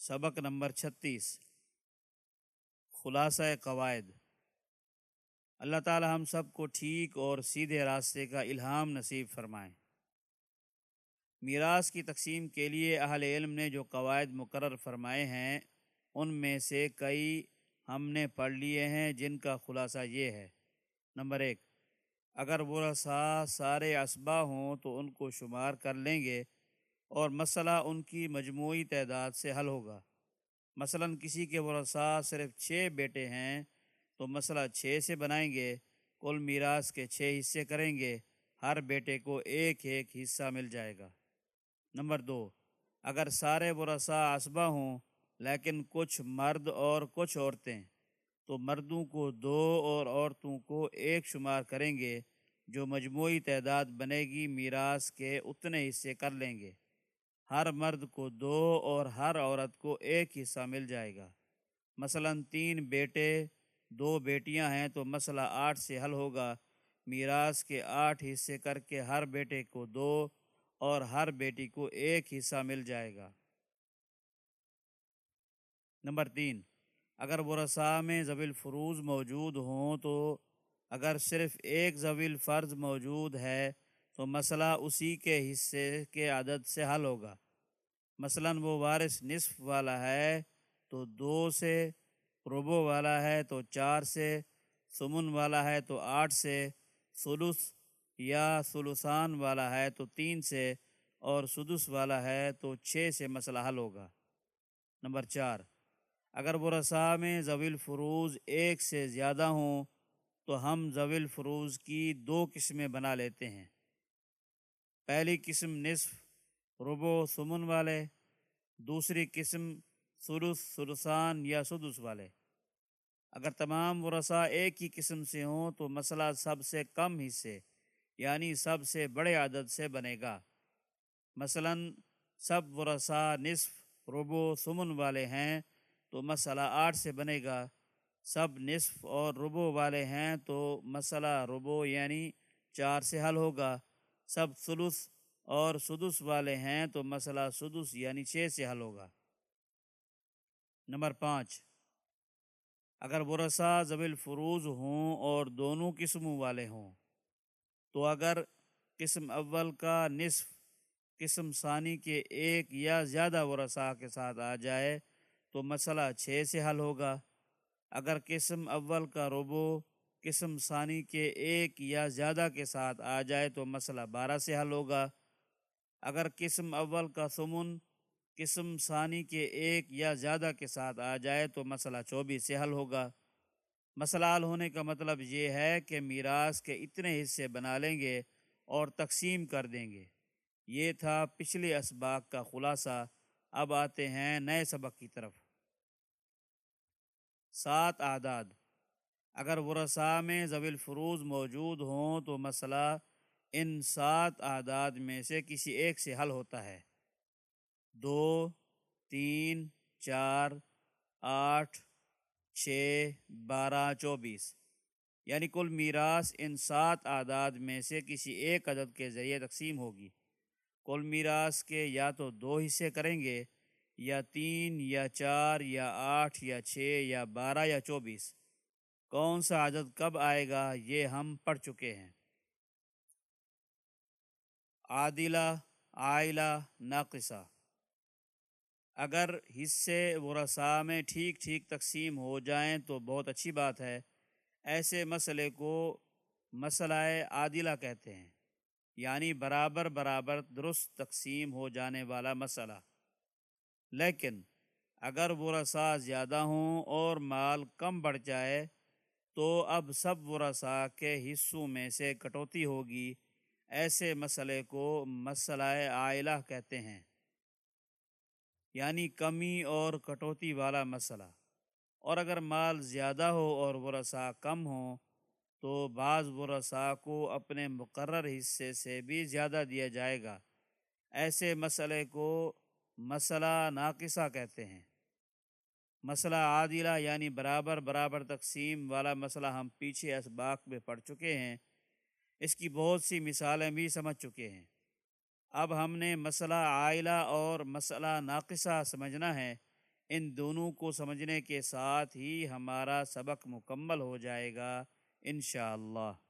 سبق نمبر چھتیس۔ خلاصہ قواعد۔ اللہ تعالی ہم سب کو ٹھیک اور سیدھے راستے کا الہام نصیب فرمائیں میراث کی تقسیم کے لیے اہل علم نے جو قواعد مقرر فرمائے ہیں، ان میں سے کئی ہم نے پڑھ لیے ہیں، جن کا خلاصہ یہ ہے۔ نمبر ایک، اگر ورثہ سارے اسبا ہوں تو ان کو شمار کر لیں گے۔ اور مسئلہ ان کی مجموعی تعداد سے حل ہوگا۔ مثلا کسی کے ورثاء صرف چھ بیٹے ہیں، تو مسئلہ چھ سے بنائیں گے، کل میراث کے چھ حصے کریں گے، ہر بیٹے کو ایک ایک حصہ مل جائے گا۔ نمبر دو، اگر سارے ورثاء اسبا ہوں، لیکن کچھ مرد اور کچھ عورتیں، تو مردوں کو دو اور عورتوں کو ایک شمار کریں گے، جو مجموعی تعداد بنے گی میراث کے اتنے حصے کر لیں گے۔ ہر مرد کو دو اور ہر عورت کو ایک حصہ مل جائے گا۔ مثلا تین بیٹے، دو بیٹیاں ہیں تو مسئلہ آٹھ سے حل ہوگا۔ میراث کے آٹھ حصے کر کے ہر بیٹے کو دو اور ہر بیٹی کو ایک حصہ مل جائے گا۔ نمبر تین، اگر ورثاء میں زویل فروز موجود ہوں تو اگر صرف ایک زویل فرض موجود ہے تو مسئلہ اسی کے حصے کے عدد سے حل ہوگا۔ مثلا وہ وارث نصف والا ہے تو دو سے ربو والا ہے تو چار سے سمن والا ہے تو آٹھ سے سلس یا سلسان والا ہے تو تین سے اور سدس والا ہے تو چھ سے مسئلہ حل ہوگا۔ نمبر چار، اگر وہ رسا میں زویل فروز ایک سے زیادہ ہوں تو ہم زویل فروز کی دو قسمیں بنا لیتے ہیں۔ پہلی قسم نصف ربو سمن والے، دوسری قسم سلس سلسان یا سدس والے۔ اگر تمام ورثاء ایک ہی قسم سے ہوں تو مسئلہ سب سے کم حصے یعنی سب سے بڑے عدد سے بنے گا۔ مثلا سب ورثاء نصف ربو سمن والے ہیں تو مسئلہ آٹھ سے بنے گا۔ سب نصف اور ربو والے ہیں تو مسئلہ ربو یعنی چار سے حل ہوگا۔ سب ثلث اور سدس والے ہیں تو مسئلہ سدس یعنی چھ سے حل ہوگا۔ نمبر پانچ، اگر ورثہ زبیل فروز ہوں اور دونوں قسموں والے ہوں، تو اگر قسم اول کا نصف قسم ثانی کے ایک یا زیادہ ورثاء کے ساتھ آ جائے تو مسئلہ چھ سے حل ہوگا۔ اگر قسم اول کا ربو قسم ثانی کے ایک یا زیادہ کے ساتھ آ جائے تو مسئلہ بارہ سے حل ہوگا۔ اگر قسم اول کا سمن، قسم ثانی کے ایک یا زیادہ کے ساتھ آ جائے تو مسئلہ چوبیس سے حل ہوگا۔ مسئلہ حل ہونے کا مطلب یہ ہے کہ میراث کے اتنے حصے بنا لیں گے اور تقسیم کر دیں گے۔ یہ تھا پچھلے اسباق کا خلاصہ۔ اب آتے ہیں نئے سبق کی طرف۔ سات اعداد اگر ورثاء میں زویل فروز موجود ہوں تو مسئلہ ان سات اعداد میں سے کسی ایک سے حل ہوتا ہے۔ دو، تین، چار، آٹھ، چھ، بارہ، چوبیس۔ یعنی کل میراث ان سات اعداد میں سے کسی ایک عدد کے ذریعے تقسیم ہوگی۔ کل میراث کے یا تو دو حصے کریں گے، یا تین، یا چار، یا آٹھ، یا چھ، یا بارہ، یا چوبیس۔ کون سا عدد کب آئے گا، یہ ہم پڑھ چکے ہیں۔ عادلہ، عائلہ، ناقصہ۔ اگر حصے ورثاء میں ٹھیک ٹھیک تقسیم ہو جائیں تو بہت اچھی بات ہے۔ ایسے مسئلے کو مسئلہ عادلہ کہتے ہیں یعنی برابر برابر درست تقسیم ہو جانے والا مسئلہ۔ لیکن اگر ورثاء زیادہ ہوں اور مال کم بڑھ جائے، تو اب سب ورثاء کے حصوں میں سے کٹوتی ہوگی۔ ایسے مسئلے کو مسئلہ عائلہ کہتے ہیں۔ یعنی کمی اور کٹوتی والا مسئلہ۔ اور اگر مال زیادہ ہو اور ورثاء کم ہوں، تو بعض ورثاء کو اپنے مقرر حصے سے بھی زیادہ دیا جائے گا۔ ایسے مسئلے کو مسئلہ ناقصہ کہتے ہیں۔ مسئلہ عادلہ یعنی برابر برابر تقسیم والا مسئلہ ہم پیچھے اسباق میں پڑھ چکے ہیں۔ اس کی بہت سی مثالیں بھی سمجھ چکے ہیں۔ اب ہم نے مسئلہ عائلہ اور مسئلہ ناقصہ سمجھنا ہے۔ ان دونوں کو سمجھنے کے ساتھ ہی ہمارا سبق مکمل ہو جائے گا انشاءاللہ۔ اللہ